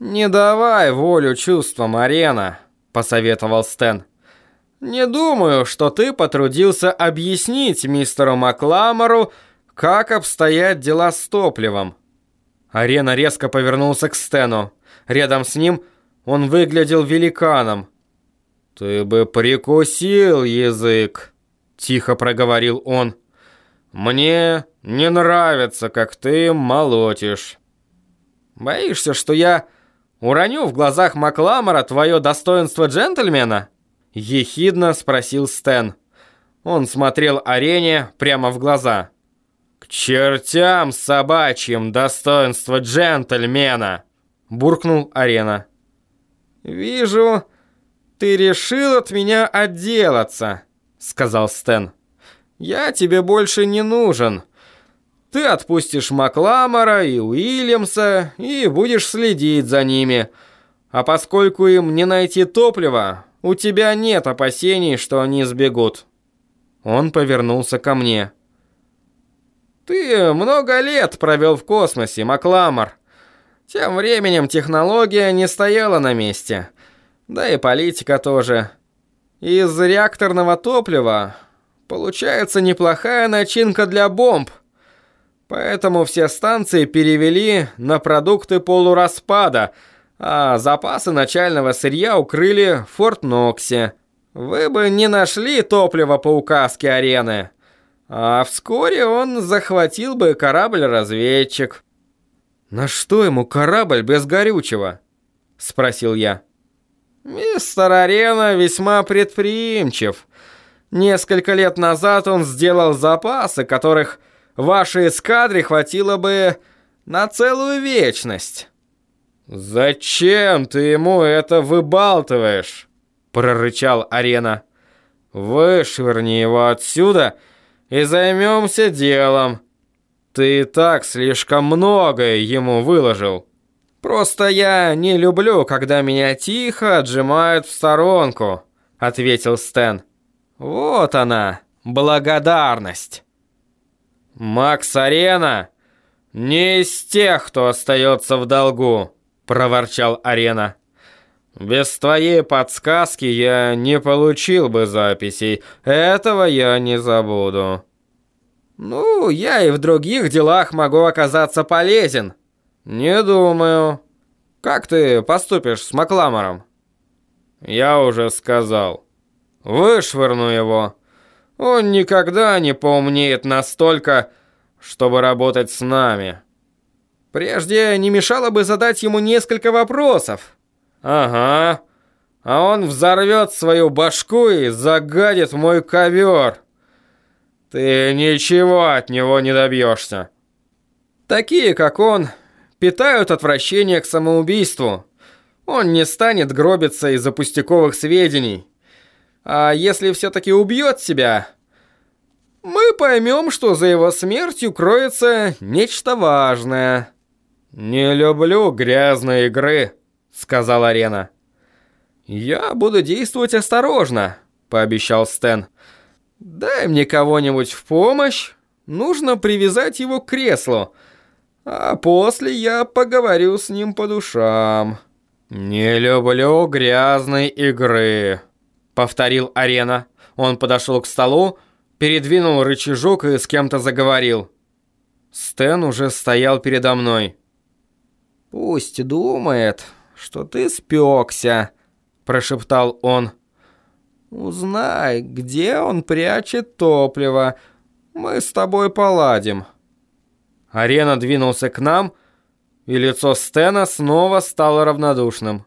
«Не давай волю чувствам, Арена», — посоветовал Стэн. «Не думаю, что ты потрудился объяснить мистеру Макламору, как обстоят дела с топливом». Арена резко повернулся к Стэну. Рядом с ним он выглядел великаном. «Ты бы прикусил язык», — тихо проговорил он. «Мне не нравится, как ты молотишь». «Боишься, что я уроню в глазах Макламора твое достоинство джентльмена?» Ехидно спросил Стэн. Он смотрел Арене прямо в глаза. «К чертям собачьим достоинство джентльмена!» Буркнул Арена. «Вижу, ты решил от меня отделаться», сказал Стэн. «Я тебе больше не нужен. Ты отпустишь Макламора и Уильямса и будешь следить за ними. А поскольку им не найти топлива, у тебя нет опасений, что они сбегут». Он повернулся ко мне. «Ты много лет провел в космосе, Макламор. Тем временем технология не стояла на месте. Да и политика тоже. Из реакторного топлива получается неплохая начинка для бомб. Поэтому все станции перевели на продукты полураспада, а запасы начального сырья укрыли в Форт-Ноксе. Вы бы не нашли топливо по указке арены. А вскоре он захватил бы корабль-разведчик. «На что ему корабль без горючего?» – спросил я. Мистер Арена весьма предприимчив. Несколько лет назад он сделал запасы, которых вашей эскадре хватило бы на целую вечность. «Зачем ты ему это выбалтываешь?» — прорычал Арена. «Вышвырни его отсюда и займемся делом. Ты и так слишком многое ему выложил». «Просто я не люблю, когда меня тихо отжимают в сторонку», — ответил Стэн. «Вот она, благодарность». «Макс Арена не из тех, кто остается в долгу», — проворчал Арена. «Без твоей подсказки я не получил бы записей. Этого я не забуду». «Ну, я и в других делах могу оказаться полезен», «Не думаю. Как ты поступишь с Макламором?» «Я уже сказал. Вышвырну его. Он никогда не поумнеет настолько, чтобы работать с нами». «Прежде не мешало бы задать ему несколько вопросов». «Ага. А он взорвет свою башку и загадит мой ковер. Ты ничего от него не добьешься». Такие, как он, питают отвращение к самоубийству. Он не станет гробиться из-за пустяковых сведений. А если все-таки убьет себя, мы поймем, что за его смертью кроется нечто важное. «Не люблю грязной игры», — сказал Арена. «Я буду действовать осторожно», — пообещал Стэн. «Дай мне кого-нибудь в помощь. Нужно привязать его к креслу, а после я поговорю с ним по душам». «Не люблю грязной игры», — повторил Арена. Он подошел к столу, передвинул рычажок и с кем-то заговорил. Стэн уже стоял передо мной. «Пусть думает, что ты спекся», — прошептал он. «Узнай, где он прячет топливо. Мы с тобой поладим». Арена двинулся к нам, и лицо Стена снова стало равнодушным.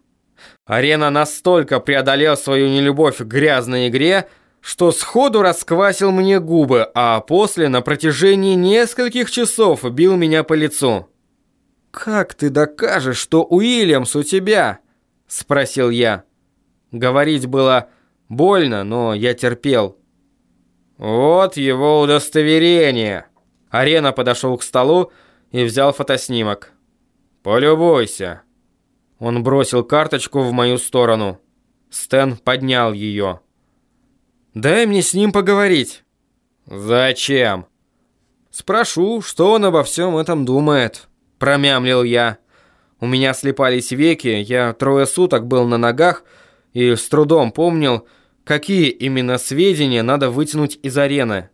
Арена настолько преодолел свою нелюбовь к грязной игре, что сходу расквасил мне губы, а после на протяжении нескольких часов бил меня по лицу. «Как ты докажешь, что Уильямс у тебя?» – спросил я. Говорить было больно, но я терпел. «Вот его удостоверение», Арена подошел к столу и взял фотоснимок. «Полюбуйся». Он бросил карточку в мою сторону. Стэн поднял ее. «Дай мне с ним поговорить». «Зачем?» «Спрошу, что он обо всем этом думает», — промямлил я. У меня слепались веки, я трое суток был на ногах и с трудом помнил, какие именно сведения надо вытянуть из арены.